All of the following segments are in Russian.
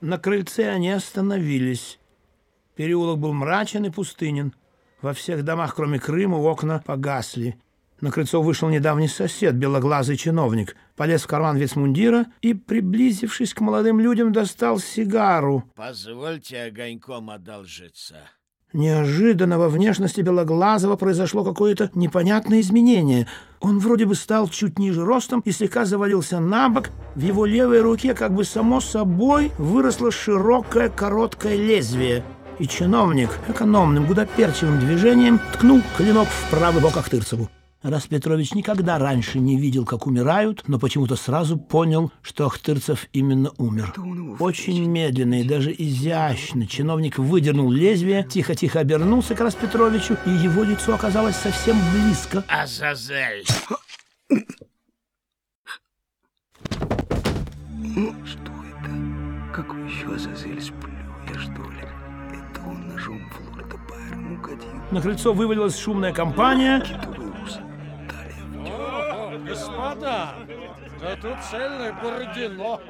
На крыльце они остановились. Переулок был мрачен и пустынен. Во всех домах, кроме Крыма, окна погасли. На крыльцо вышел недавний сосед, белоглазый чиновник, полез в карман вицмундира и, приблизившись к молодым людям, достал сигару. Позвольте огоньком одолжиться. Неожиданно во внешности Белоглазого произошло какое-то непонятное изменение. Он вроде бы стал чуть ниже ростом и слегка завалился на бок. В его левой руке как бы само собой выросло широкое короткое лезвие. И чиновник экономным гудоперчивым движением ткнул клинок в правый бок Ахтырцеву. Рас Петрович никогда раньше не видел, как умирают, но почему-то сразу понял, что Ахтырцев именно умер. Очень медленно и даже изящно чиновник выдернул лезвие, тихо-тихо обернулся к Рас Петровичу, и его лицо оказалось совсем близко. Азазель! Что это? Какой еще Азазель сплю я, что ли? Это он ножом в лорда Байрон угодил. На крыльцо вывалилась шумная компания. Господа, да тут цельное Бородино.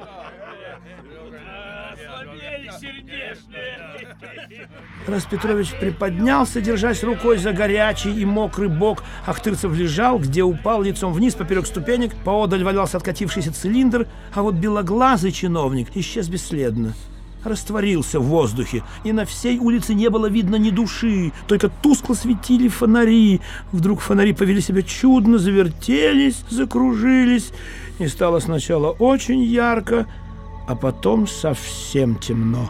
Рас Петрович приподнялся, держась рукой за горячий и мокрый бок. Ахтырцев лежал, где упал лицом вниз поперек ступенек. Поодаль валялся откатившийся цилиндр, а вот белоглазый чиновник исчез бесследно. Растворился в воздухе, и на всей улице не было видно ни души, только тускло светили фонари. Вдруг фонари повели себя чудно, завертелись, закружились, и стало сначала очень ярко, а потом совсем темно.